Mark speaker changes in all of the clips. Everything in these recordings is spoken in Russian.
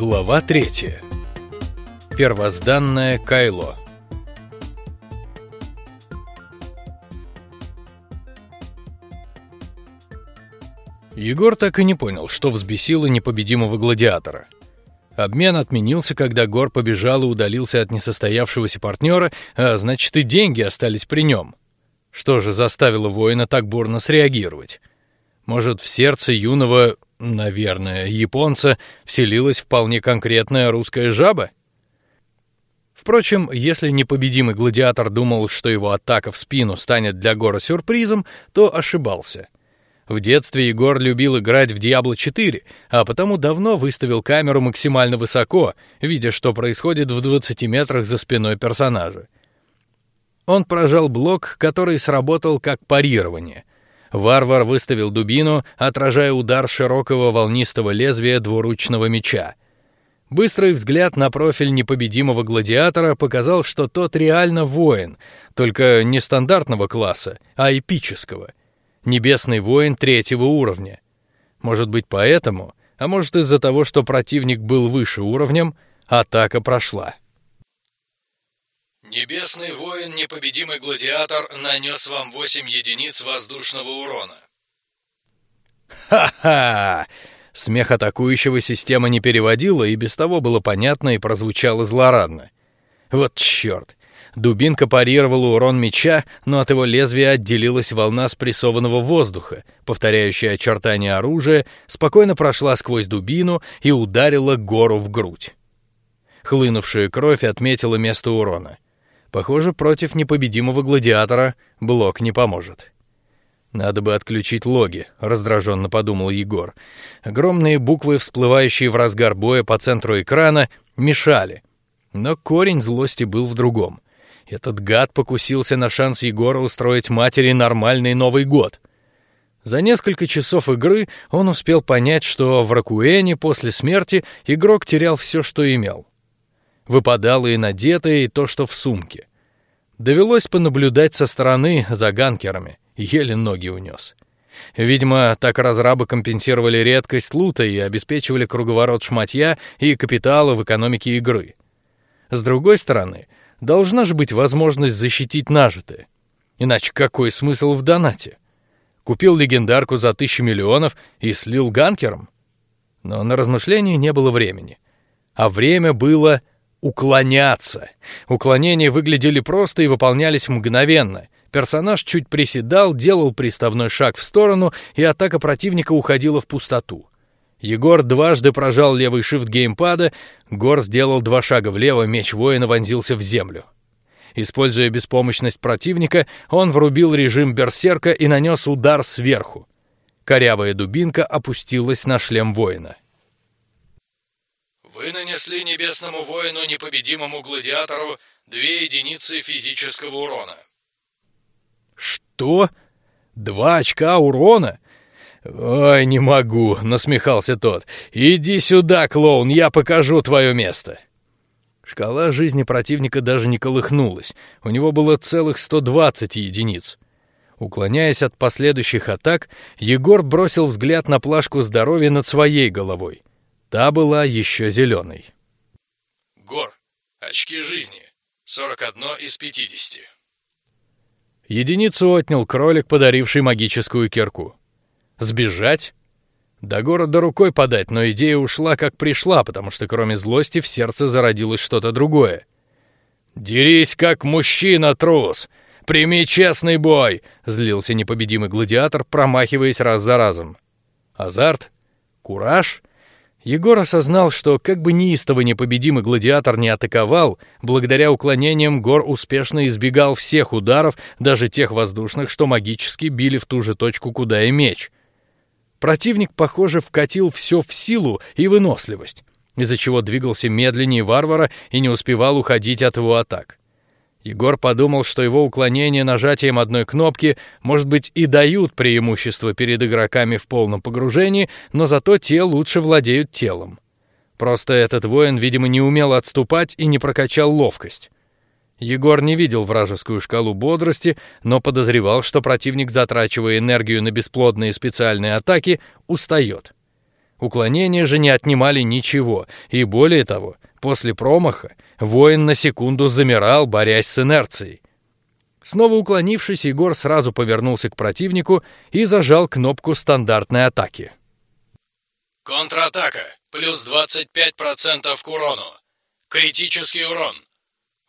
Speaker 1: Глава третья. Первозданное Кайло. Егор так и не понял, что взбесило непобедимого гладиатора. Обмен отменился, когда Гор побежал и удалился от несостоявшегося партнера, а значит и деньги остались при нем. Что же заставило воина так бурно среагировать? Может, в сердце юного, наверное, японца вселилась вполне конкретная русская жаба? Впрочем, если непобедимый гладиатор думал, что его атака в спину станет для Гора сюрпризом, то ошибался. В детстве Егор любил играть в Diablo 4, а потому давно выставил камеру максимально высоко, видя, что происходит в 20 метрах за спиной персонажа. Он прожал блок, который сработал как парирование. Варвар выставил дубину, отражая удар широкого волнистого лезвия двуручного меча. Быстрый взгляд на профиль непобедимого гладиатора показал, что тот реально воин, только не стандартного класса, а эпического. Небесный воин третьего уровня. Может быть, поэтому, а может из-за того, что противник был выше уровнем, атака прошла.
Speaker 2: Небесный воин, непобедимый гладиатор, нанес вам 8 единиц воздушного урона.
Speaker 1: Ха-ха! Смех атакующего система не переводила, и без того было понятно и прозвучало злорадно. Вот черт! Дубинка парировала урон меча, но от его лезвия отделилась волна спрессованного воздуха, повторяющая очертания оружия, спокойно прошла сквозь дубину и ударила гору в грудь. Хлынувшая кровь отметила место урона. Похоже, против непобедимого гладиатора блок не поможет. Надо бы отключить логи, раздраженно подумал Егор. Огромные буквы, всплывающие в разгар боя по центру экрана, мешали. Но корень злости был в другом. Этот гад покусился на шанс Егора устроить матери нормальный Новый год. За несколько часов игры он успел понять, что в Ракуэне после смерти игрок терял все, что имел выпадало и надетое, и то, что в сумке. Довелось понаблюдать со стороны за ганкерами, еле ноги унес. Видимо, так разрабы компенсировали редкость лута и обеспечивали круговорот шматья и капитала в экономике игры. С другой стороны, должна же быть возможность защитить нажитое. Иначе какой смысл в донате? Купил легендарку за тысячу миллионов и слил ганкерам. Но на размышления не было времени, а время было уклоняться. Уклонения выглядели просто и выполнялись мгновенно. Персонаж чуть приседал, делал приставной шаг в сторону, и атака противника уходила в пустоту. Егор дважды прожал левый shift геймпада, Гор сделал два шага влево, меч воина вонзился в землю. Используя беспомощность противника, он врубил режим берсерка и нанес удар сверху. Корявая дубинка опустилась на шлем воина.
Speaker 2: Вы нанесли небесному воину непобедимому гладиатору две единицы физического урона.
Speaker 1: Что? Два очка урона? Ой, не могу, насмехался тот. Иди сюда, клоун, я покажу твое место. Шкала жизни противника даже не колыхнулась. У него было целых сто двадцать единиц. Уклоняясь от последующих атак, Егор бросил взгляд на плашку здоровья над своей головой. Та была еще зеленой.
Speaker 2: Гор. Очки жизни. 41 из 50.
Speaker 1: Единицу отнял кролик, подаривший магическую кирку. Сбежать? До города рукой подать, но идея ушла как пришла, потому что кроме злости в сердце зародилось что-то другое. Дерись как мужчина, трус! Прими честный бой! Злился непобедимый гладиатор, промахиваясь раз за разом. Азарт, кураж Егор осознал, что как бы неистово непобедимый гладиатор не атаковал, благодаря уклонениям Гор успешно избегал всех ударов, даже тех воздушных, что магически били в ту же точку, куда и меч. Противник, похоже, вкатил все в силу и выносливость, из-за чего двигался медленнее варвара и не успевал уходить от его атак. Егор подумал, что его уклонение нажатием одной кнопки, может быть, и дают преимущество перед игроками в полном погружении, но зато те лучше владеют телом. Просто этот воин, видимо, не умел отступать и не прокачал ловкость. Егор не видел вражескую шкалу бодрости, но подозревал, что противник, затрачивая энергию на бесплодные специальные атаки, устает. Уклонения же не отнимали ничего, и более того, после промаха воин на секунду замирал, борясь с инерцией. Снова уклонившись, Егор сразу повернулся к противнику и зажал кнопку стандартной атаки.
Speaker 2: Контратака. Плюс 25% к урону. Критический урон.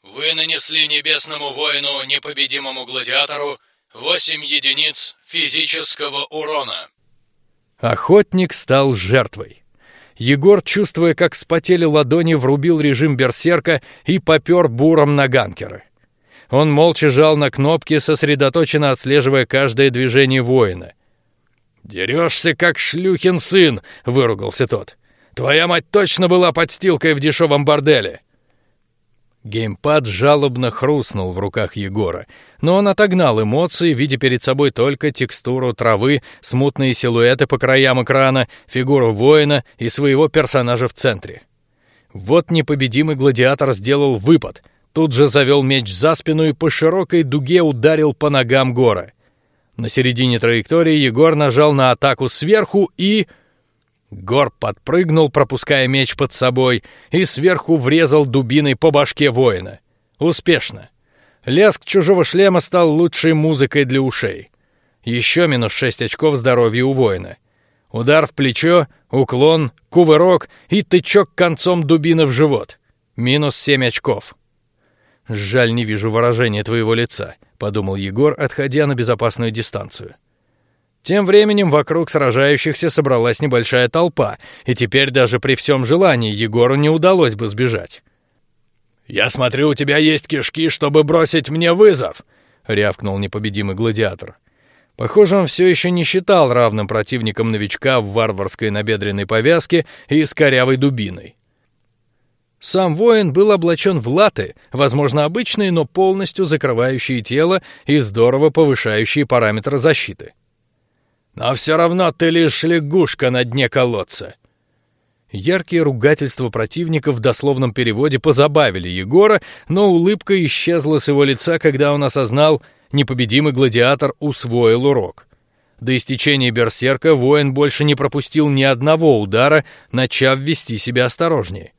Speaker 2: Вы нанесли небесному воину, непобедимому гладиатору, 8 единиц физического урона.
Speaker 1: Охотник стал жертвой. Егор, чувствуя, как спотели ладони, врубил режим берсерка и попер буром на ганкера. Он молча жал на кнопки, сосредоточенно отслеживая каждое движение воина. Дерешься, как шлюхин сын, выругался тот. Твоя мать точно была подстилкой в дешевом борделе. Геймпад жалобно хрустнул в руках Егора, но он отогнал эмоции, видя перед собой только текстуру травы, смутные силуэты по краям экрана, фигуру воина и своего персонажа в центре. Вот непобедимый гладиатор сделал выпад, тут же завел меч за спину и по широкой дуге ударил по ногам Гора. На середине траектории Егор нажал на атаку сверху и Гор подпрыгнул, пропуская меч под собой, и сверху врезал дубиной по башке воина. Успешно. Лязг чужого шлема стал лучшей музыкой для ушей. Еще минус шесть очков здоровья у воина. Удар в плечо, уклон, кувырок и тычок концом дубины в живот. Минус семь очков. Жаль, не вижу выражения твоего лица, подумал Егор, отходя на безопасную дистанцию. Тем временем вокруг сражающихся собралась небольшая толпа, и теперь даже при всем желании Егору не удалось бы сбежать. Я смотрю, у тебя есть кишки, чтобы бросить мне вызов, рявкнул непобедимый гладиатор. Похоже, он все еще не считал равным противником новичка в варварской набедренной повязке и с корявой дубиной. Сам воин был облачен в латы, возможно обычные, но полностью закрывающие тело и здорово повышающие параметры защиты. Но все равно ты лишь лягушка на дне колодца. Яркие ругательства противника в дословном переводе позабавили Егора, но улыбка исчезла с его лица, когда он осознал, непобедимый гладиатор усвоил урок. До истечения берсерка воин больше не пропустил ни одного удара, начав вести себя осторожнее.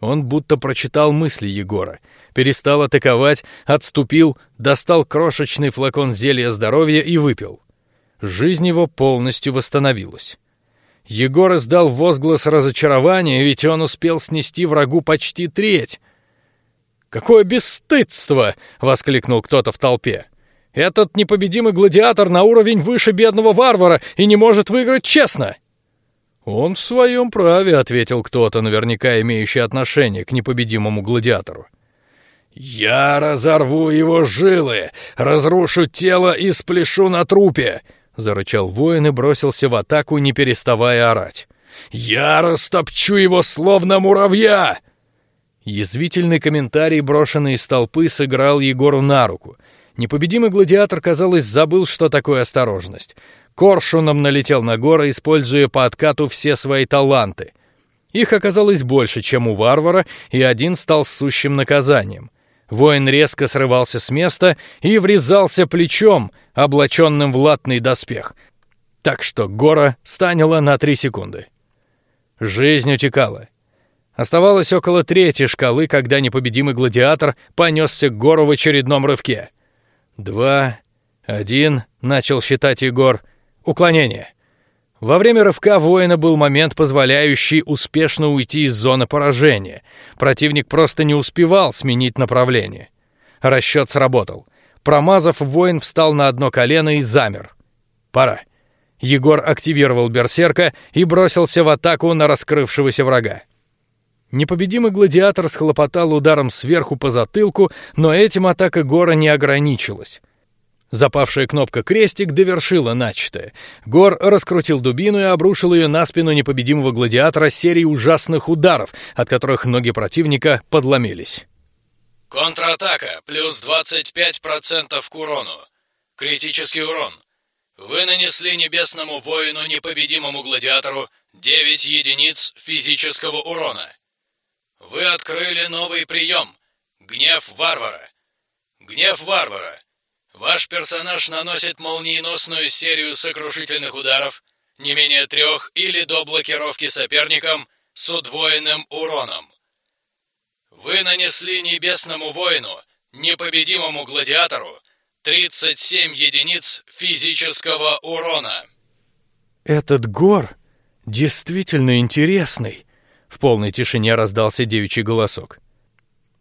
Speaker 1: Он будто прочитал мысли Егора, перестал атаковать, отступил, достал крошечный флакон зелья здоровья и выпил жизнь его полностью восстановилась. Егор издал возглас разочарования, ведь он успел снести врагу почти треть. Какое бесстыдство! воскликнул кто-то в толпе. Этот непобедимый гладиатор на уровень выше бедного варвара и не может выиграть честно. Он в своем праве, ответил кто-то, наверняка имеющий отношение к непобедимому гладиатору. Я разорву его жилы, разрушу тело и спляшу на трупе зарычал воин и бросился в атаку, не переставая орать. Я растопчу его словно муравья. Язвительный комментарий, брошенный из толпы, сыграл Егору на руку. Непобедимый гладиатор, казалось, забыл, что такое осторожность. Коршуном налетел на гора, используя по откату все свои таланты. Их оказалось больше, чем у варвара, и один стал сущим наказанием. Воин резко срывался с места и врезался плечом, облаченным в латный доспех, так что гора станила на три секунды. Жизнь утекала. Оставалось около трети шкалы, когда непобедимый гладиатор понесся к гору в очередном рывке. Два, один, начал считать Егор. Уклонение. Во время рывка воина был момент, позволяющий успешно уйти из зоны поражения. Противник просто не успевал сменить направление. Расчет сработал. Промазав, воин встал на одно колено и замер. Пора. Егор активировал берсерка и бросился в атаку на раскрывшегося врага. Непобедимый гладиатор схлопотал ударом сверху по затылку, но этим атака Гора не ограничилась. Запавшая кнопка крестик довершила начатое. Гор раскрутил дубину и обрушил ее на спину непобедимого гладиатора серией ужасных ударов, от которых ноги противника подломились.
Speaker 2: Контратака плюс 25% к урону. Критический урон. Вы нанесли небесному воину непобедимому гладиатору 9 единиц физического урона. Вы открыли новый прием. Гнев варвара. Гнев варвара. Ваш персонаж наносит молниеносную серию сокрушительных ударов, не менее трех или до блокировки соперником с удвоенным уроном. Вы нанесли небесному воину, непобедимому гладиатору, 37 единиц физического урона.
Speaker 1: Этот гор действительно интересный. В полной тишине раздался девичий голосок.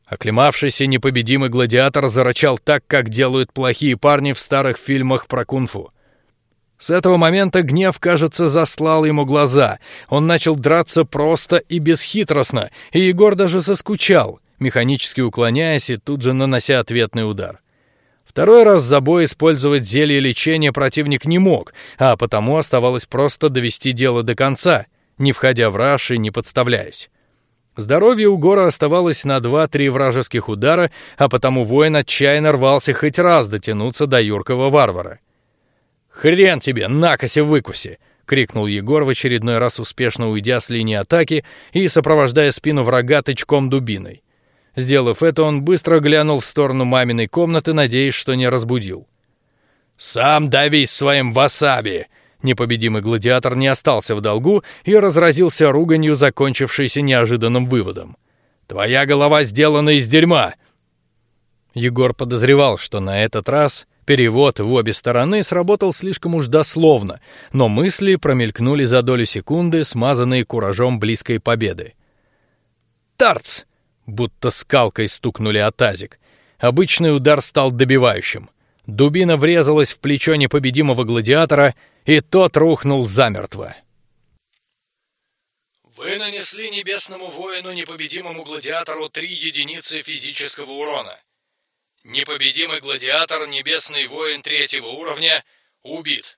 Speaker 1: Оклемавшийся непобедимый гладиатор зарычал так, как делают плохие парни в старых фильмах про кунг-фу. С этого момента гнев, кажется, заслал ему глаза. Он начал драться просто и бесхитростно, и Егор даже заскучал, механически уклоняясь и тут же нанося ответный удар. Второй раз за бой использовать зелье лечения противник не мог, а потому оставалось просто довести дело до конца, не входя в раш и не подставляясь. Здоровье у Гора оставалось на два-три вражеских удара, а потому воин отчаянно рвался хоть раз дотянуться до юркого варвара. Хрен тебе, накоси выкуси! крикнул Егор в очередной раз успешно уйдя с линии атаки и сопровождая спину врага тычком дубиной. Сделав это, он быстро глянул в сторону маминой комнаты, надеясь, что не разбудил. Сам давись своим васаби! Непобедимый гладиатор не остался в долгу и разразился руганью, закончившейся неожиданным выводом: "Твоя голова сделана из дерьма". Егор подозревал, что на этот раз Перевод в обе стороны сработал слишком уж дословно, но мысли промелькнули за долю секунды, смазанные куражом близкой победы. Тарц! Будто скалкой стукнули о тазик. Обычный удар стал добивающим. Дубина врезалась в плечо непобедимого гладиатора, и тот рухнул замертво.
Speaker 2: Вы нанесли небесному воину непобедимому гладиатору три единицы физического урона. Непобедимый гладиатор, небесный воин третьего уровня, убит.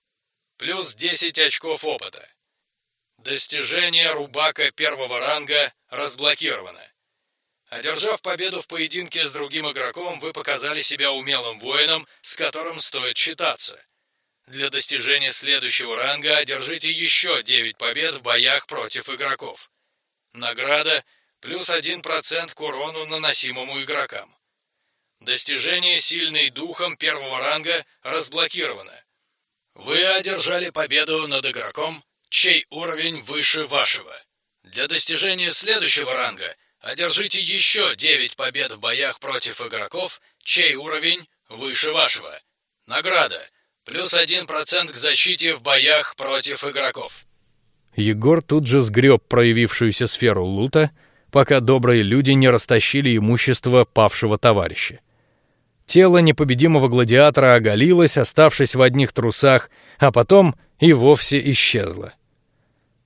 Speaker 2: Плюс 10 очков опыта. Достижение Рубака первого ранга разблокировано. Одержав победу в поединке с другим игроком, вы показали себя умелым воином, с которым стоит считаться. Для достижения следующего ранга одержите еще 9 побед в боях против игроков. Награда плюс 1% к урону, наносимому игрокам. Достижение сильный духом первого ранга разблокировано. Вы одержали победу над игроком, чей уровень выше вашего. Для достижения следующего ранга одержите еще 9 побед в боях против игроков, чей уровень выше вашего. Награда. Плюс 1% к защите в боях против игроков.
Speaker 1: Егор тут же сгреб проявившуюся сферу лута, пока добрые люди не растащили имущество павшего товарища. Тело непобедимого гладиатора оголилось, оставшись в одних трусах, а потом и вовсе исчезло.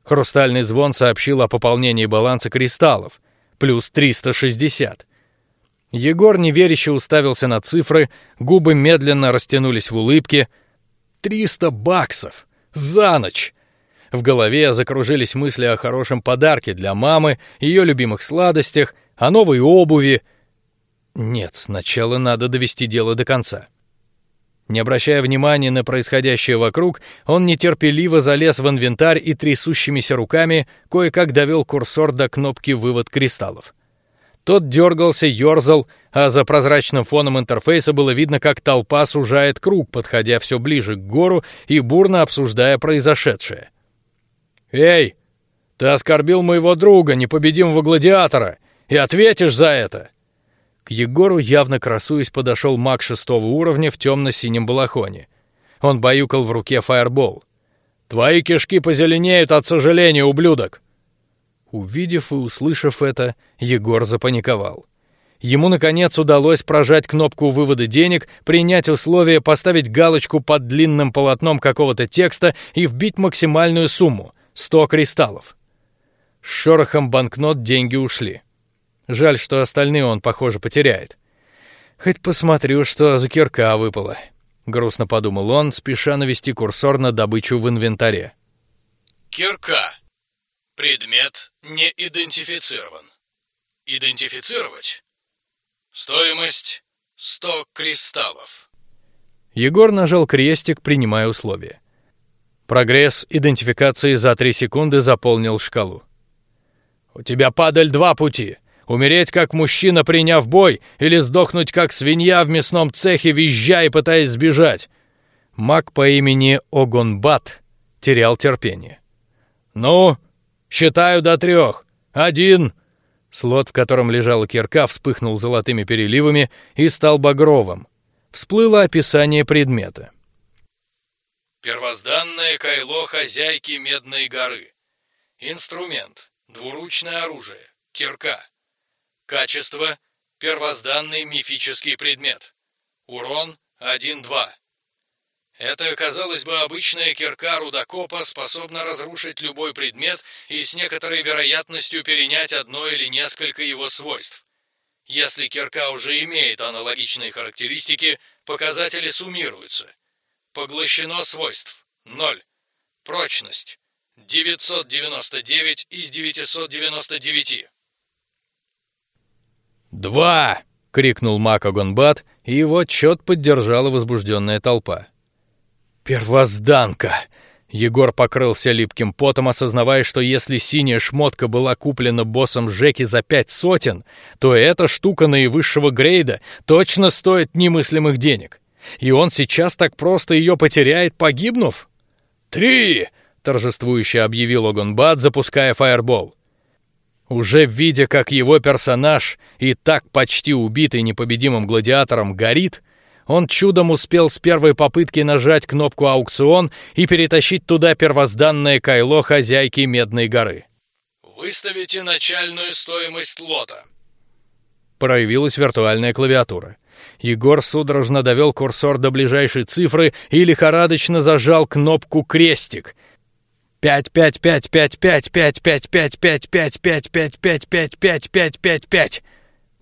Speaker 1: Хрустальный звон сообщил о пополнении баланса кристаллов плюс 360. Егор неверяще уставился на цифры, губы медленно растянулись в улыбке. Триста баксов за ночь. В голове закружились мысли о хорошем подарке для мамы, ее любимых сладостях, о новой обуви, нет, сначала надо довести дело до конца. Не обращая внимания на происходящее вокруг, он нетерпеливо залез в инвентарь и трясущимися руками кое-как довел курсор до кнопки вывод кристаллов. Тот дергался, ерзал, а за прозрачным фоном интерфейса было видно, как толпа сужает круг, подходя все ближе к гору и бурно обсуждая произошедшее. Эй, ты оскорбил моего друга, непобедимого гладиатора, и ответишь за это! К Егору, явно красуясь, подошел маг шестого уровня в темно-синем балахоне. Он баюкал в руке фаербол. Твои кишки позеленеют от сожаления, ублюдок. Увидев и услышав это, Егор запаниковал. Ему наконец удалось прожать кнопку вывода денег, принять условия, поставить галочку под длинным полотном какого-то текста и вбить максимальную сумму — сто кристаллов. С шорохом банкнот деньги ушли. Жаль, что остальные он, похоже, потеряет. Хоть посмотрю, что за кирка выпала. Грустно подумал он, спеша навести курсор на добычу в инвентаре.
Speaker 2: Кирка. Предмет не идентифицирован. Идентифицировать. Стоимость 100 кристаллов.
Speaker 1: Егор нажал крестик, принимая условия. Прогресс идентификации за три секунды заполнил шкалу. У тебя падаль два пути: Умереть как мужчина, приняв бой, или сдохнуть как свинья в мясном цехе, визжа и пытаясь сбежать. Маг по имени Огонбат терял терпение. «Ну, считаю до трех. Один!» Слот, в котором лежала кирка, вспыхнул золотыми переливами и стал багровым. Всплыло описание предмета.
Speaker 2: Первозданное кайло хозяйки Медной горы. Инструмент. Двуручное оружие. Кирка. Качество. Первозданный мифический предмет. Урон 1-2. Это, казалось бы, обычная кирка рудокопа способна разрушить любой предмет и с некоторой вероятностью перенять одно или несколько его свойств. Если кирка уже имеет аналогичные характеристики, показатели суммируются. Поглощено свойств 0. Прочность 999 из 999.
Speaker 1: «Два!» — крикнул Макогонбат, и его отчет поддержала возбужденная толпа. «Первозданка!» Егор покрылся липким потом, осознавая, что если синяя шмотка была куплена боссом Жеки за пять сотен, то эта штука наивысшего грейда точно стоит немыслимых денег. И он сейчас так просто ее потеряет, погибнув? «Три!» — торжествующе объявил Огонбад, запуская фаербол. Уже видя, как его персонаж, и так почти убитый непобедимым гладиатором, горит, он чудом успел с первой попытки нажать кнопку аукцион и перетащить туда первозданное кайло хозяйки Медной горы.
Speaker 2: Выставите начальную стоимость лота.
Speaker 1: Проявилась виртуальная клавиатура. Егор судорожно довел курсор до ближайшей цифры и лихорадочно зажал кнопку крестик — Пять, пять, пять, пять, пять, пять, пять, пять, пять, пять, пять, пять, пять, пять, пять, пять, пять, пять.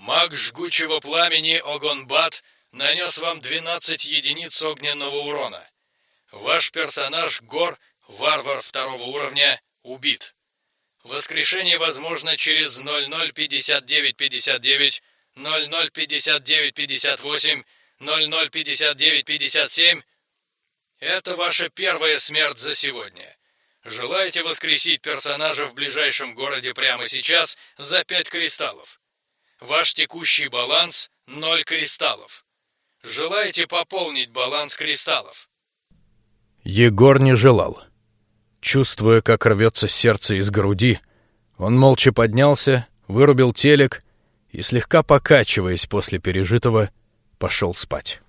Speaker 2: Маг жгучего пламени Огонбат нанес вам 12 единиц огненного урона. Ваш персонаж Гор, варвар второго уровня, убит. Воскрешение возможно через 005959, 005958, 005957. Это ваша первая смерть за сегодня. Желаете воскресить персонажа в ближайшем городе прямо сейчас за 5 кристаллов? Ваш текущий баланс — 0 кристаллов. Желаете пополнить баланс кристаллов?
Speaker 1: Егор не желал. Чувствуя, как рвется сердце из груди, он молча поднялся, вырубил телек и, слегка покачиваясь после пережитого, пошел спать.